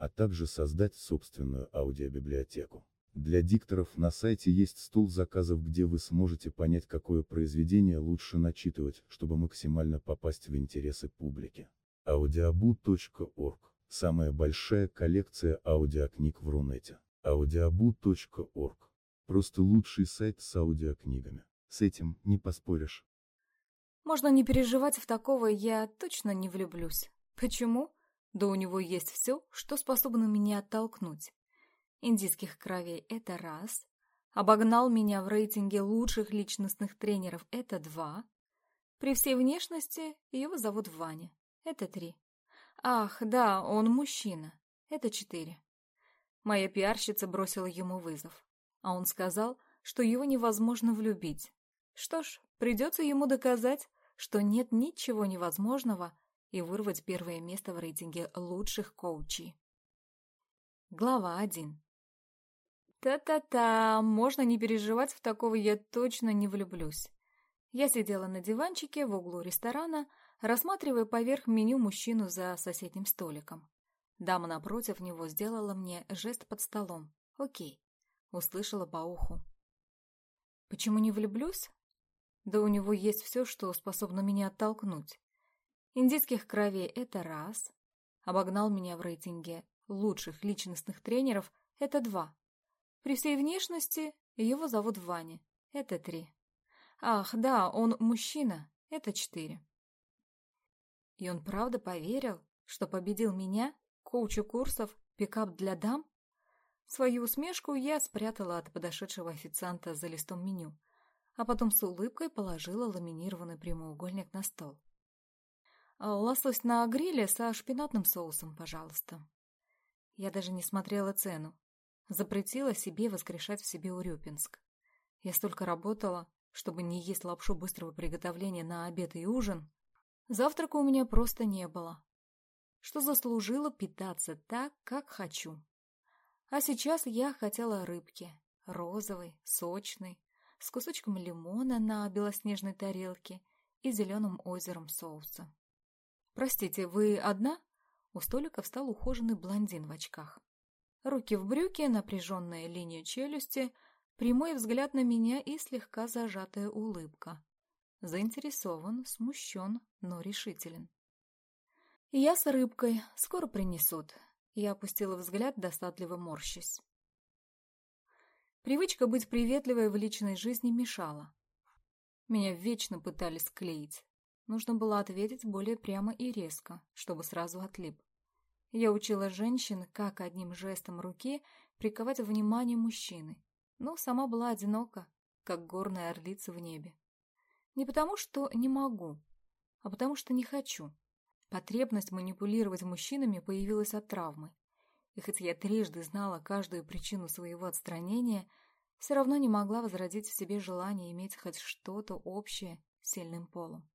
а также создать собственную аудиобиблиотеку. Для дикторов на сайте есть стол заказов, где вы сможете понять, какое произведение лучше начитывать, чтобы максимально попасть в интересы публики. audiobu.org – самая большая коллекция аудиокниг в Рунете. audiobu.org – просто лучший сайт с аудиокнигами. С этим не поспоришь. Можно не переживать в такого, я точно не влюблюсь. Почему? Да у него есть все, что способно меня оттолкнуть. Индийских кровей — это раз. Обогнал меня в рейтинге лучших личностных тренеров — это два. При всей внешности его зовут Ваня. Это три. Ах, да, он мужчина. Это четыре. Моя пиарщица бросила ему вызов. А он сказал, что его невозможно влюбить. Что ж, придется ему доказать, и вырвать первое место в рейтинге лучших коучей. Глава 1. Та-та-та, можно не переживать, в такого я точно не влюблюсь. Я сидела на диванчике в углу ресторана, рассматривая поверх меню мужчину за соседним столиком. Дама напротив него сделала мне жест под столом. «Окей», — услышала по уху. «Почему не влюблюсь? Да у него есть все, что способно меня оттолкнуть. Индийских кровей — это раз. Обогнал меня в рейтинге лучших личностных тренеров — это два. При всей внешности его зовут Ваня. Это три. Ах, да, он мужчина. Это четыре. И он правда поверил, что победил меня, коучу курсов «Пикап для дам»? Свою усмешку я спрятала от подошедшего официанта за листом меню, а потом с улыбкой положила ламинированный прямоугольник на стол. «Лосось на гриле со шпинатным соусом, пожалуйста». Я даже не смотрела цену, Запретила себе воскрешать в себе Урюпинск. Я столько работала, чтобы не есть лапшу быстрого приготовления на обед и ужин. Завтрака у меня просто не было. Что заслужила питаться так, как хочу. А сейчас я хотела рыбки. Розовой, сочной, с кусочком лимона на белоснежной тарелке и зеленым озером соуса. «Простите, вы одна?» У столика встал ухоженный блондин в очках. Руки в брюки, напряженная линия челюсти, прямой взгляд на меня и слегка зажатая улыбка. Заинтересован, смущен, но решителен. «Я с рыбкой. Скоро принесут». Я опустила взгляд, достатливо морщась. Привычка быть приветливой в личной жизни мешала. Меня вечно пытались клеить. Нужно было ответить более прямо и резко, чтобы сразу отлип. Я учила женщин, как одним жестом руки приковать внимание мужчины, но ну, сама была одинока, как горная орлица в небе. Не потому, что не могу, а потому, что не хочу. Потребность манипулировать мужчинами появилась от травмы. И хоть я трижды знала каждую причину своего отстранения, все равно не могла возродить в себе желание иметь хоть что-то общее с сильным полом.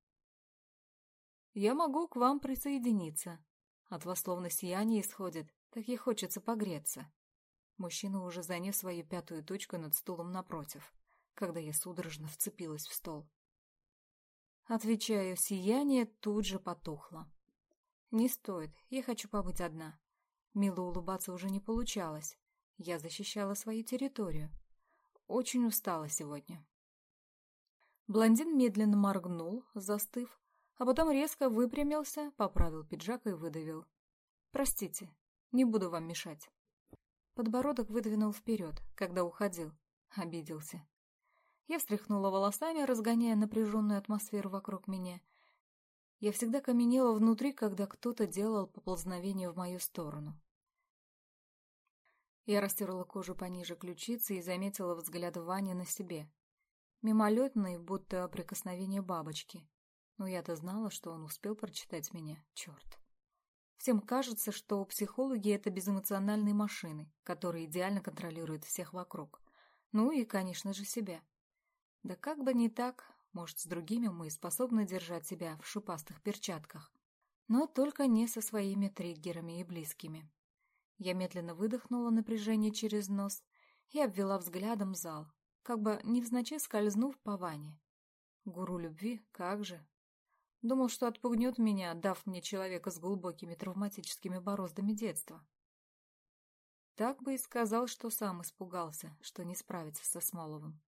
Я могу к вам присоединиться. От вас словно сияние исходит, так и хочется погреться. Мужчина уже занес свою пятую точку над стулом напротив, когда я судорожно вцепилась в стол. Отвечаю, сияние тут же потухло. «Не стоит, я хочу побыть одна». Мило улыбаться уже не получалось. Я защищала свою территорию. Очень устала сегодня. Блондин медленно моргнул, застыв, а потом резко выпрямился, поправил пиджак и выдавил. «Простите, не буду вам мешать». Подбородок выдвинул вперед, когда уходил. Обиделся. Я встряхнула волосами, разгоняя напряженную атмосферу вокруг меня. Я всегда каменела внутри, когда кто-то делал поползновение в мою сторону. Я растерла кожу пониже ключицы и заметила взгляд Вани на себе. Мимолетный, будто прикосновение бабочки. но я-то знала, что он успел прочитать меня. Черт. Всем кажется, что психологи — это безэмоциональные машины, которые идеально контролируют всех вокруг. Ну и, конечно же, себя. Да как бы не так, может, с другими мы способны держать себя в шипастых перчатках. Но только не со своими триггерами и близкими. Я медленно выдохнула напряжение через нос и обвела взглядом зал, как бы невзначай скользнув по ванне. Гуру любви, как же, Думал, что отпугнет меня, дав мне человека с глубокими травматическими бороздами детства. Так бы и сказал, что сам испугался, что не справится со Смоловым.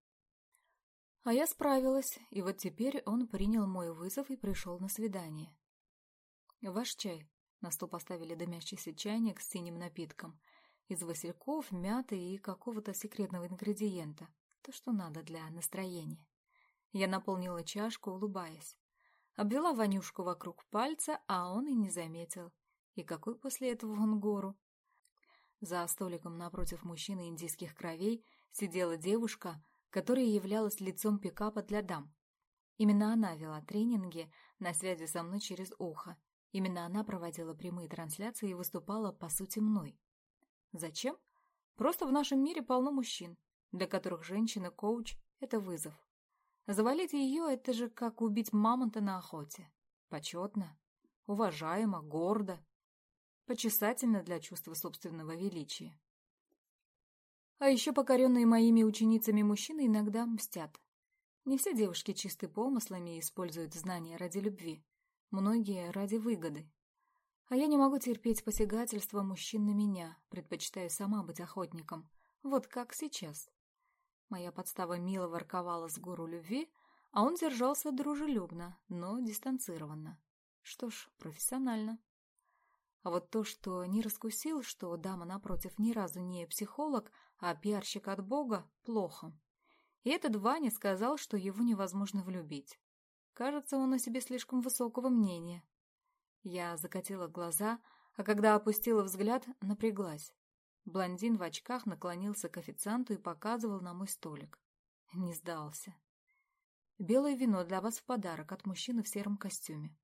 А я справилась, и вот теперь он принял мой вызов и пришел на свидание. «Ваш чай». На стол поставили дымящийся чайник с синим напитком. Из васильков, мяты и какого-то секретного ингредиента. То, что надо для настроения. Обвела Ванюшку вокруг пальца, а он и не заметил. И какой после этого он гору? За столиком напротив мужчины индийских кровей сидела девушка, которая являлась лицом пикапа для дам. Именно она вела тренинги на связи со мной через ухо. Именно она проводила прямые трансляции и выступала, по сути, мной. Зачем? Просто в нашем мире полно мужчин, для которых женщина-коуч – это вызов. Завалить ее — это же как убить мамонта на охоте. Почетно, уважаемо, гордо, почесательно для чувства собственного величия. А еще покоренные моими ученицами мужчины иногда мстят. Не все девушки чисты помыслами и используют знания ради любви. Многие ради выгоды. А я не могу терпеть посягательства мужчин на меня, предпочитаю сама быть охотником. Вот как сейчас. Моя подстава мило ворковала с гору любви, а он держался дружелюбно, но дистанцированно. Что ж, профессионально. А вот то, что не раскусил, что дама напротив ни разу не психолог, а пиарщик от бога, плохо. И этот Ваня сказал, что его невозможно влюбить. Кажется, он о себе слишком высокого мнения. Я закатила глаза, а когда опустила взгляд, напряглась. Блондин в очках наклонился к официанту и показывал на мой столик. Не сдался. «Белое вино для вас в подарок от мужчины в сером костюме».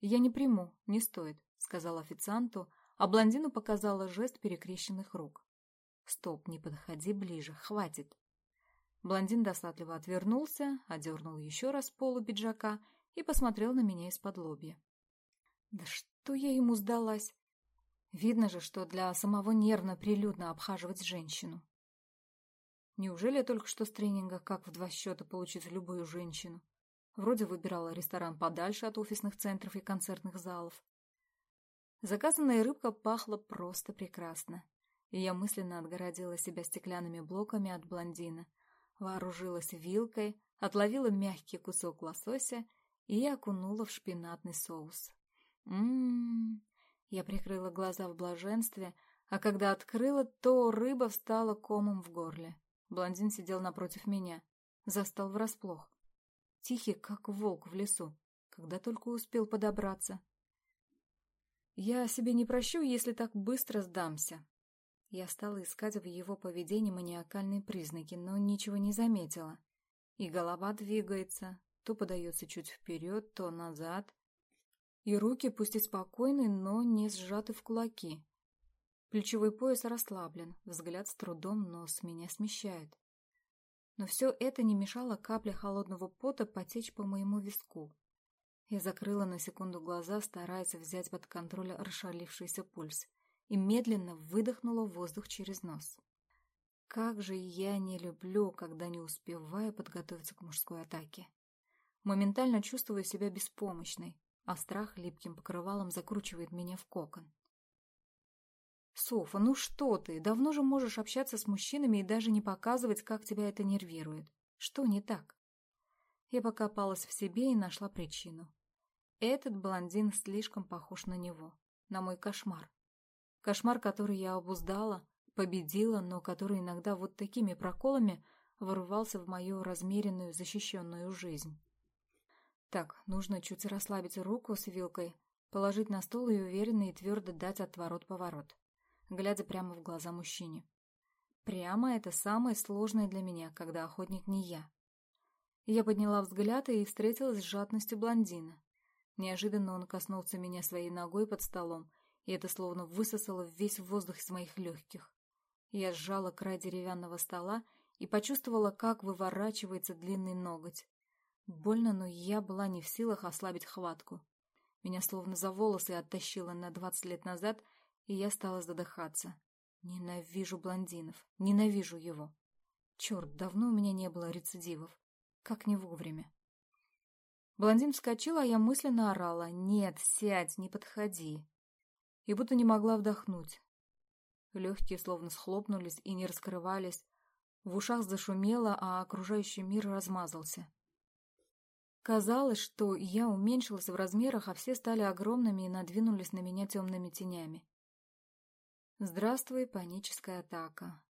«Я не приму, не стоит», — сказал официанту, а блондину показала жест перекрещенных рук. «Стоп, не подходи ближе, хватит». Блондин досадливо отвернулся, одернул еще раз полу пиджака и посмотрел на меня из-под лобья. «Да Видно же, что для самого нервно прилюдно обхаживать женщину. Неужели я только что с тренинга «Как в два счета получить любую женщину»? Вроде выбирала ресторан подальше от офисных центров и концертных залов. Заказанная рыбка пахла просто прекрасно, и я мысленно отгородила себя стеклянными блоками от блондина, вооружилась вилкой, отловила мягкий кусок лосося и окунула в шпинатный соус. Ммм, я прикрыла глаза в блаженстве, а когда открыла, то рыба встала комом в горле. Блондин сидел напротив меня, застал врасплох. Тихий, как волк в лесу, когда только успел подобраться. Я себе не прощу, если так быстро сдамся. Я стала искать в его поведении маниакальные признаки, но ничего не заметила. И голова двигается, то подается чуть вперед, то назад и руки, пусть и спокойны, но не сжаты в кулаки. Плечевой пояс расслаблен, взгляд с трудом, нос меня смещает. Но все это не мешало капле холодного пота потечь по моему виску. Я закрыла на секунду глаза, стараясь взять под контроль расшалившийся пульс, и медленно выдохнула воздух через нос. Как же я не люблю, когда не успеваю подготовиться к мужской атаке. Моментально чувствую себя беспомощной, а страх липким покрывалом закручивает меня в кокон. «Софа, ну что ты? Давно же можешь общаться с мужчинами и даже не показывать, как тебя это нервирует. Что не так?» Я покопалась в себе и нашла причину. Этот блондин слишком похож на него, на мой кошмар. Кошмар, который я обуздала, победила, но который иногда вот такими проколами ворвался в мою размеренную, защищенную жизнь. Так, нужно чуть расслабить руку с вилкой, положить на стол и уверенно и твердо дать отворот-поворот, глядя прямо в глаза мужчине. Прямо это самое сложное для меня, когда охотник не я. Я подняла взгляд и встретилась с жадностью блондина. Неожиданно он коснулся меня своей ногой под столом, и это словно высосало весь воздух из моих легких. Я сжала край деревянного стола и почувствовала, как выворачивается длинный ноготь. Больно, но я была не в силах ослабить хватку. Меня словно за волосы оттащило на двадцать лет назад, и я стала задыхаться. Ненавижу блондинов, ненавижу его. Черт, давно у меня не было рецидивов. Как не вовремя. Блондин вскочил, а я мысленно орала. «Нет, сядь, не подходи!» И будто не могла вдохнуть. Легкие словно схлопнулись и не раскрывались. В ушах зашумело, а окружающий мир размазался. Казалось, что я уменьшилась в размерах, а все стали огромными и надвинулись на меня темными тенями. Здравствуй, паническая атака.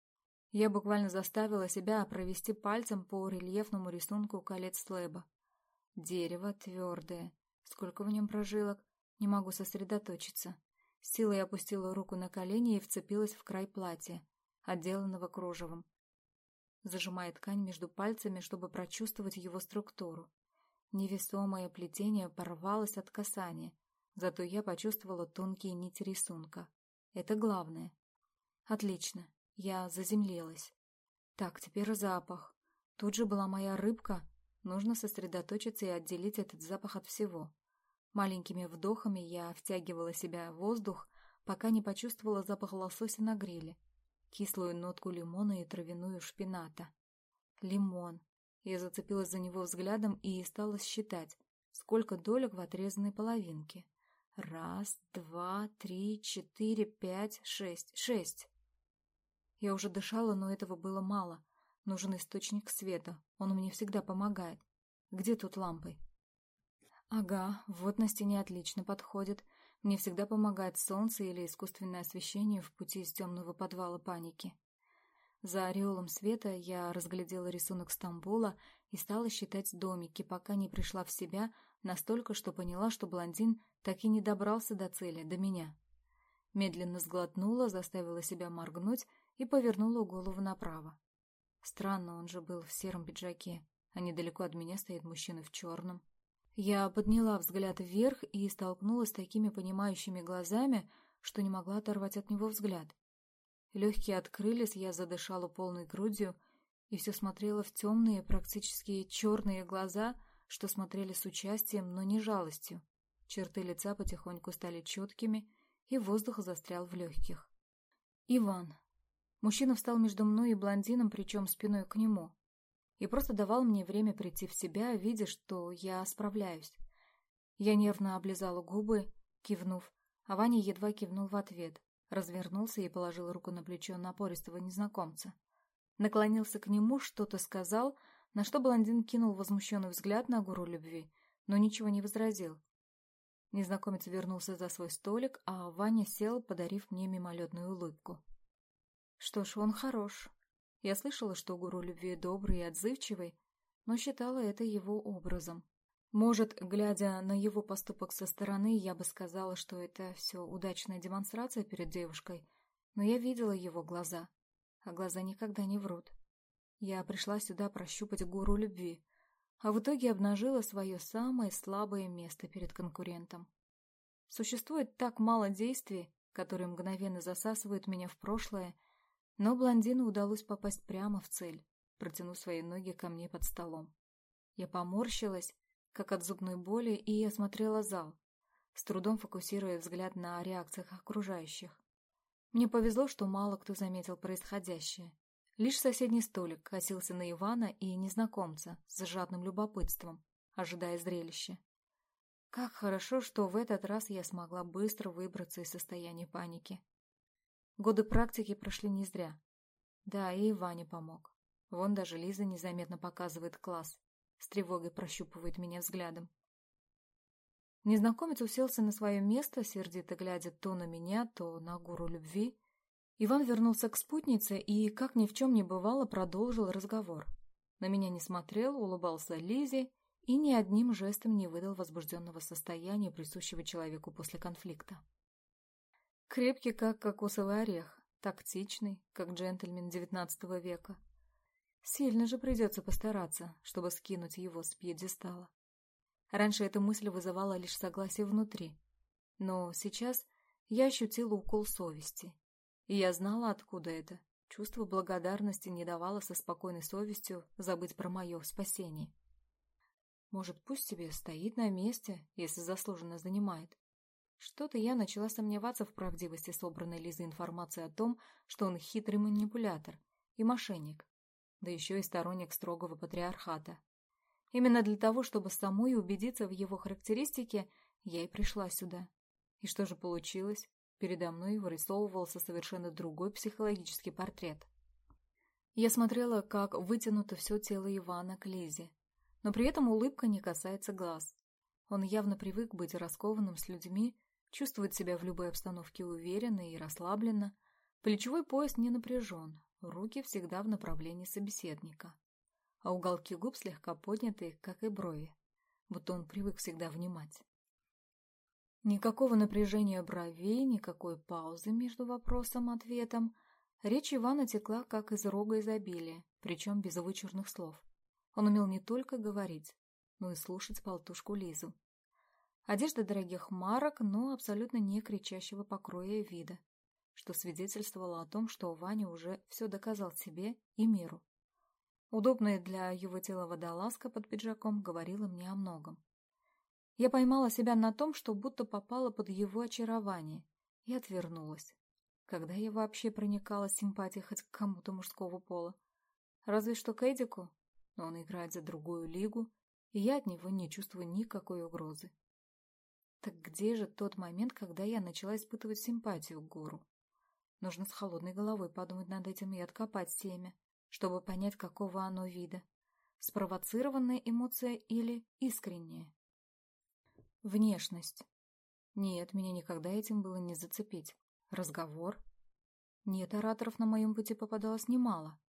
Я буквально заставила себя провести пальцем по рельефному рисунку колец слэба. Дерево твердое. Сколько в нем прожилок? Не могу сосредоточиться. С силой опустила руку на колени и вцепилась в край платья, отделанного кружевом. Зажимая ткань между пальцами, чтобы прочувствовать его структуру. Невесомое плетение порвалось от касания, зато я почувствовала тонкие нити рисунка. Это главное. Отлично, я заземлелась. Так, теперь запах. Тут же была моя рыбка. Нужно сосредоточиться и отделить этот запах от всего. Маленькими вдохами я втягивала себя в воздух, пока не почувствовала запах лосося на гриле, кислую нотку лимона и травяную шпината. Лимон. Я зацепилась за него взглядом и стала считать, сколько долек в отрезанной половинке. Раз, два, три, четыре, пять, шесть. Шесть. Я уже дышала, но этого было мало. Нужен источник света. Он мне всегда помогает. Где тут лампы? Ага, вот на стене отлично подходит. Мне всегда помогает солнце или искусственное освещение в пути из темного подвала паники. За ореолом света я разглядела рисунок Стамбула и стала считать домики, пока не пришла в себя настолько, что поняла, что блондин так и не добрался до цели, до меня. Медленно сглотнула, заставила себя моргнуть и повернула голову направо. Странно, он же был в сером пиджаке, а недалеко от меня стоит мужчина в черном. Я подняла взгляд вверх и столкнулась с такими понимающими глазами, что не могла оторвать от него взгляд. Легкие открылись, я задышала полной грудью и все смотрела в темные, практически черные глаза, что смотрели с участием, но не жалостью. Черты лица потихоньку стали четкими, и воздух застрял в легких. Иван. Мужчина встал между мной и блондином, причем спиной к нему, и просто давал мне время прийти в себя, видя, что я справляюсь. Я нервно облизала губы, кивнув, а Ваня едва кивнул в ответ, развернулся и положил руку на плечо напористого незнакомца. Наклонился к нему, что-то сказал, на что блондин кинул возмущенный взгляд на гуру любви, но ничего не возразил. Незнакомец вернулся за свой столик, а Ваня сел, подарив мне мимолетную улыбку. Что ж, он хорош. Я слышала, что гуру любви добрый и отзывчивый, но считала это его образом. Может, глядя на его поступок со стороны, я бы сказала, что это все удачная демонстрация перед девушкой, но я видела его глаза, а глаза никогда не врут. Я пришла сюда прощупать гуру любви, а в итоге обнажила свое самое слабое место перед конкурентом. Существует так мало действий, которые мгновенно засасывают меня в прошлое, но блондину удалось попасть прямо в цель, протянув свои ноги ко мне под столом. Я поморщилась, как от зубной боли, и осмотрела зал, с трудом фокусируя взгляд на реакциях окружающих. Мне повезло, что мало кто заметил происходящее. Лишь соседний столик косился на Ивана и незнакомца с жадным любопытством, ожидая зрелища. Как хорошо, что в этот раз я смогла быстро выбраться из состояния паники. Годы практики прошли не зря. Да, и Ваня помог. Вон даже Лиза незаметно показывает класс стривогой прощупывает меня взглядом. Незнакомец уселся на свое место, сердито глядя то на меня, то на гуру любви. Иван вернулся к спутнице и, как ни в чем не бывало, продолжил разговор. На меня не смотрел, улыбался Лизе и ни одним жестом не выдал возбужденного состояния, присущего человеку после конфликта. Крепкий, как кокосовый орех, тактичный, как джентльмен XIX века. Сильно же придется постараться, чтобы скинуть его с пьедестала. Раньше эта мысль вызывала лишь согласие внутри. Но сейчас я ощутила укол совести. И я знала, откуда это. Чувство благодарности не давало со спокойной совестью забыть про мое спасение. Может, пусть себе стоит на месте, если заслуженно занимает. Что-то я начала сомневаться в правдивости собранной Лизы информации о том, что он хитрый манипулятор и мошенник. да еще и сторонник строгого патриархата. Именно для того, чтобы самой убедиться в его характеристике, я и пришла сюда. И что же получилось? Передо мной вырисовывался совершенно другой психологический портрет. Я смотрела, как вытянуто все тело Ивана к Лизе, но при этом улыбка не касается глаз. Он явно привык быть раскованным с людьми, чувствует себя в любой обстановке уверенно и расслабленно, плечевой пояс не напряжен, Руки всегда в направлении собеседника, а уголки губ слегка подняты, как и брови, будто он привык всегда внимать. Никакого напряжения бровей, никакой паузы между вопросом и ответом. Речь Ивана текла, как из рога изобилия, причем без вычурных слов. Он умел не только говорить, но и слушать полтушку Лизу. Одежда дорогих марок, но абсолютно не кричащего покроя и вида что свидетельствовало о том, что Ваня уже все доказал себе и миру. Удобная для его тела водолазка под пиджаком говорила мне о многом. Я поймала себя на том, что будто попала под его очарование, и отвернулась. Когда я вообще проникала симпатией хоть к кому-то мужского пола? Разве что к Эдику, но он играет за другую лигу, и я от него не чувствую никакой угрозы. Так где же тот момент, когда я начала испытывать симпатию к Гору? Нужно с холодной головой подумать над этим и откопать семя, чтобы понять, какого оно вида. Спровоцированная эмоция или искренняя? Внешность. Нет, меня никогда этим было не зацепить. Разговор. Нет, ораторов на моем пути попадалось немало.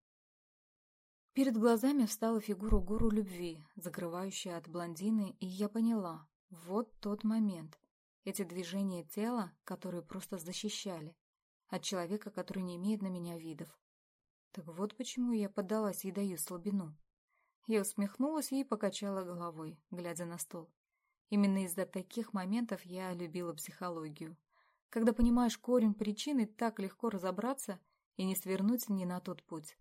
Перед глазами встала фигура гуру любви, закрывающая от блондины, и я поняла, вот тот момент. Эти движения тела, которые просто защищали, от человека, который не имеет на меня видов. Так вот почему я поддалась и даю слабину. Я усмехнулась и покачала головой, глядя на стол. Именно из-за таких моментов я любила психологию. Когда понимаешь корень причины, так легко разобраться и не свернуть ни на тот путь.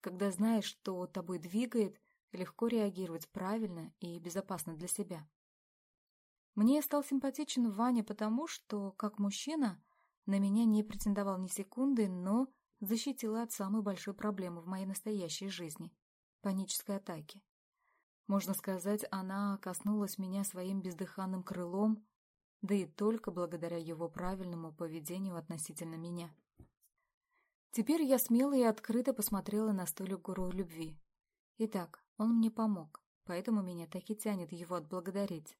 Когда знаешь, что тобой двигает, легко реагировать правильно и безопасно для себя. Мне стал симпатичен Ваня потому, что, как мужчина, на меня не претендовал ни секунды, но защитил от самой большой проблемы в моей настоящей жизни – панической атаки. Можно сказать, она коснулась меня своим бездыханным крылом, да и только благодаря его правильному поведению относительно меня. Теперь я смело и открыто посмотрела на столик гуру любви. Итак, он мне помог, поэтому меня так и тянет его отблагодарить.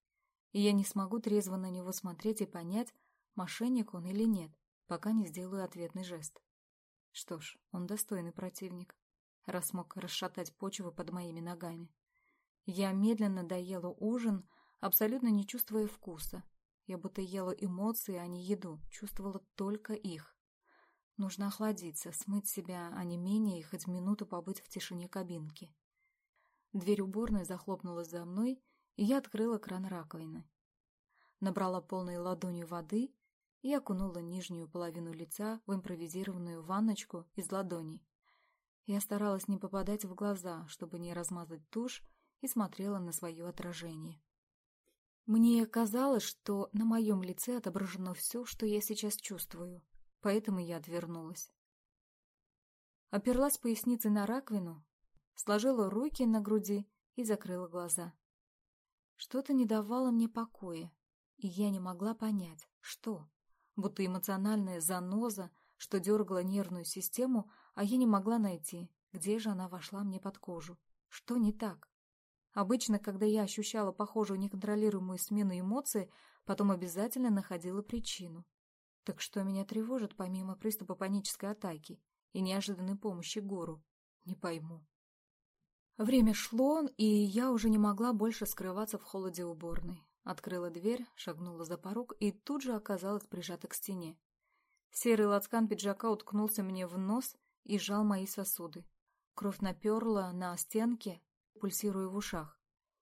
И я не смогу трезво на него смотреть и понять, мошенник он или нет, пока не сделаю ответный жест. Что ж, он достойный противник, раз мог расшатать почву под моими ногами. Я медленно доела ужин, абсолютно не чувствуя вкуса. Я будто ела эмоции, а не еду, чувствовала только их. Нужно охладиться, смыть себя, а не менее и хоть минуту побыть в тишине кабинки. Дверь уборной захлопнулась за мной, и я открыла кран раковины. Набрала полной ладонью воды и окунула нижнюю половину лица в импровизированную ванночку из ладоней. Я старалась не попадать в глаза, чтобы не размазать тушь, и смотрела на свое отражение. Мне казалось, что на моем лице отображено все, что я сейчас чувствую, поэтому я отвернулась. Оперлась поясницей на раковину, сложила руки на груди и закрыла глаза. Что-то не давало мне покоя, и я не могла понять, что будто эмоциональная заноза, что дергала нервную систему, а я не могла найти, где же она вошла мне под кожу. Что не так? Обычно, когда я ощущала похожую неконтролируемую смену эмоций, потом обязательно находила причину. Так что меня тревожит помимо приступа панической атаки и неожиданной помощи гору? Не пойму. Время шло, и я уже не могла больше скрываться в холоде уборной. Открыла дверь, шагнула за порог и тут же оказалась прижата к стене. Серый лацкан пиджака уткнулся мне в нос и сжал мои сосуды. Кровь наперла на стенке, пульсируя в ушах.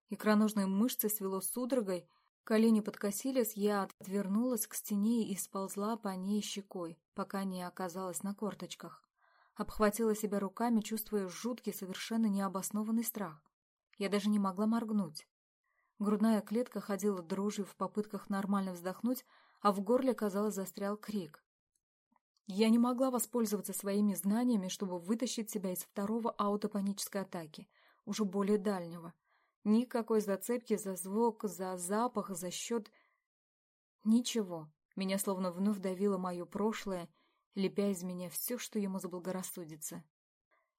Икроножные мышцы свело судорогой, Колени подкосились, я отвернулась к стене и сползла по ней щекой, пока не оказалась на корточках. Обхватила себя руками, чувствуя жуткий, совершенно необоснованный страх. Я даже не могла моргнуть. грудная клетка ходила дрожью в попытках нормально вздохнуть, а в горле, казалось, застрял крик. Я не могла воспользоваться своими знаниями, чтобы вытащить себя из второго аутопанической атаки, уже более дальнего. Никакой зацепки за звук, за запах, за счет... Ничего. Меня словно вновь давило мое прошлое, лепя из меня все, что ему заблагорассудится.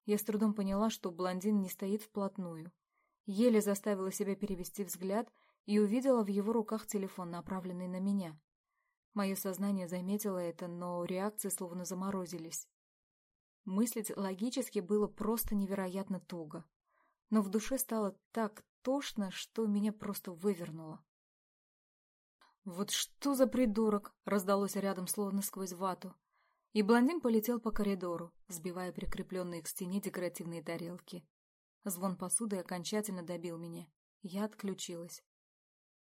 Я с трудом поняла, что блондин не стоит вплотную — Еле заставила себя перевести взгляд и увидела в его руках телефон, направленный на меня. Мое сознание заметило это, но реакции словно заморозились. Мыслить логически было просто невероятно туго. Но в душе стало так тошно, что меня просто вывернуло. «Вот что за придурок!» — раздалось рядом, словно сквозь вату. И блондин полетел по коридору, сбивая прикрепленные к стене декоративные тарелки. Звон посуды окончательно добил меня. Я отключилась.